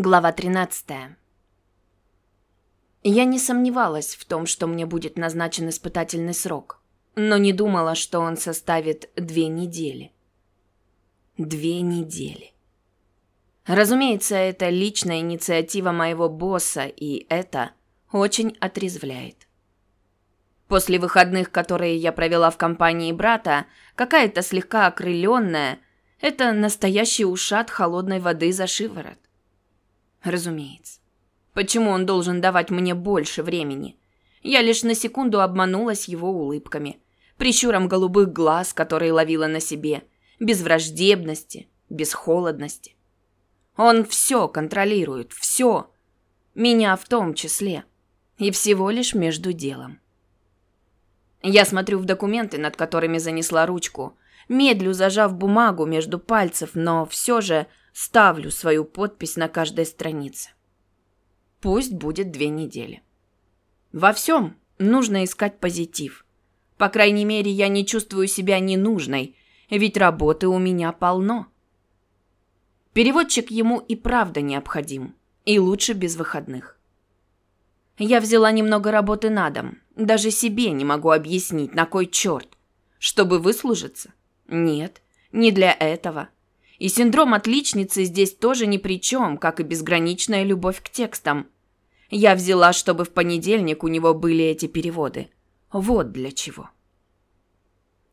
Глава 13. Я не сомневалась в том, что мне будет назначен испытательный срок, но не думала, что он составит две недели. Две недели. Разумеется, это личная инициатива моего босса, и это очень отрезвляет. После выходных, которые я провела в компании брата, какая-то слегка окрыленная, это настоящий ушат холодной воды за шиворот. Разумеется. Почему он должен давать мне больше времени? Я лишь на секунду обманулась его улыбками, прищуром голубых глаз, которые ловила на себе, без враждебности, без холодности. Он все контролирует, все. Меня в том числе. И всего лишь между делом. Я смотрю в документы, над которыми занесла ручку, медлю, зажав бумагу между пальцев, но все же ставлю свою подпись на каждой странице. Пусть будет две недели. Во всем нужно искать позитив. По крайней мере, я не чувствую себя ненужной, ведь работы у меня полно. Переводчик ему и правда необходим, и лучше без выходных. Я взяла немного работы на дом, даже себе не могу объяснить, на кой черт. Чтобы выслужиться? Нет, не для этого. И синдром отличницы здесь тоже ни при чем, как и безграничная любовь к текстам. Я взяла, чтобы в понедельник у него были эти переводы. Вот для чего.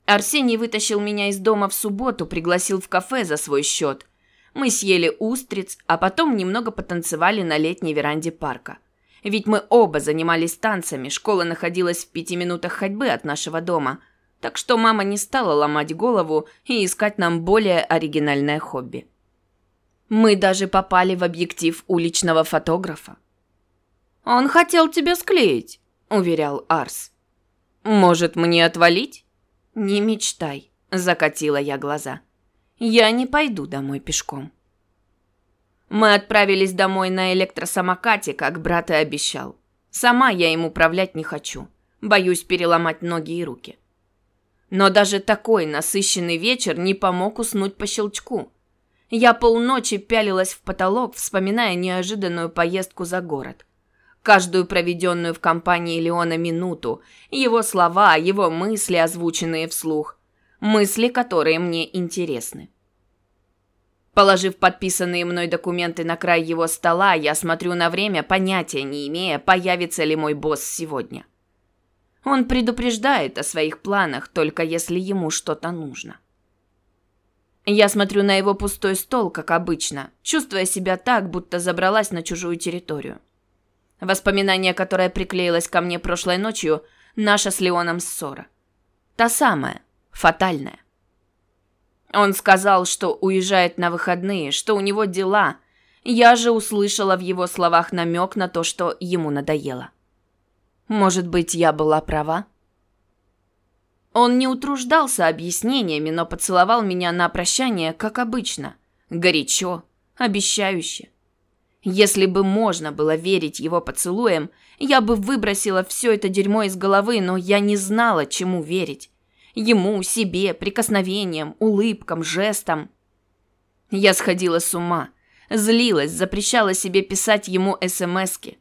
Арсений вытащил меня из дома в субботу, пригласил в кафе за свой счет. Мы съели устриц, а потом немного потанцевали на летней веранде парка. Ведь мы оба занимались танцами, школа находилась в пяти минутах ходьбы от нашего дома – так что мама не стала ломать голову и искать нам более оригинальное хобби. Мы даже попали в объектив уличного фотографа. «Он хотел тебя склеить», — уверял Арс. «Может, мне отвалить?» «Не мечтай», — закатила я глаза. «Я не пойду домой пешком». Мы отправились домой на электросамокате, как брат и обещал. Сама я им управлять не хочу. Боюсь переломать ноги и руки. Но даже такой насыщенный вечер не помог уснуть по щелчку. Я полночи пялилась в потолок, вспоминая неожиданную поездку за город. Каждую проведенную в компании Леона минуту, его слова, его мысли, озвученные вслух. Мысли, которые мне интересны. Положив подписанные мной документы на край его стола, я смотрю на время, понятия не имея, появится ли мой босс сегодня. Он предупреждает о своих планах, только если ему что-то нужно. Я смотрю на его пустой стол, как обычно, чувствуя себя так, будто забралась на чужую территорию. Воспоминание, которое приклеилось ко мне прошлой ночью, наша с Леоном ссора. Та самая, фатальная. Он сказал, что уезжает на выходные, что у него дела. Я же услышала в его словах намек на то, что ему надоело. Может быть, я была права? Он не утруждался объяснениями, но поцеловал меня на прощание, как обычно. Горячо, обещающе. Если бы можно было верить его поцелуям, я бы выбросила все это дерьмо из головы, но я не знала, чему верить. Ему, себе, прикосновениям, улыбкам, жестам. Я сходила с ума, злилась, запрещала себе писать ему смски.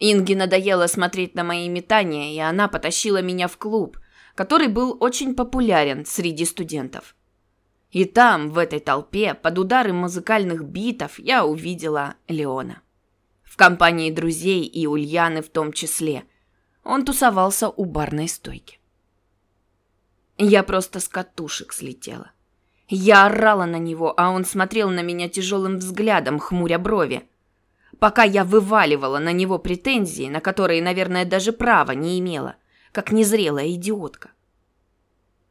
Инге надоело смотреть на мои метания, и она потащила меня в клуб, который был очень популярен среди студентов. И там, в этой толпе, под удары музыкальных битов, я увидела Леона. В компании друзей и Ульяны в том числе. Он тусовался у барной стойки. Я просто с катушек слетела. Я орала на него, а он смотрел на меня тяжелым взглядом, хмуря брови пока я вываливала на него претензии, на которые, наверное, даже права не имела, как незрелая идиотка.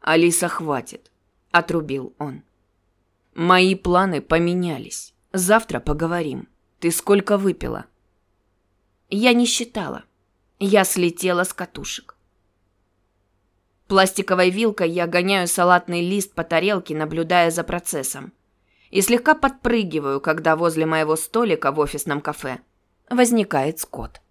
«Алиса, хватит», — отрубил он. «Мои планы поменялись. Завтра поговорим. Ты сколько выпила?» Я не считала. Я слетела с катушек. Пластиковой вилкой я гоняю салатный лист по тарелке, наблюдая за процессом и слегка подпрыгиваю, когда возле моего столика в офисном кафе возникает Скотт.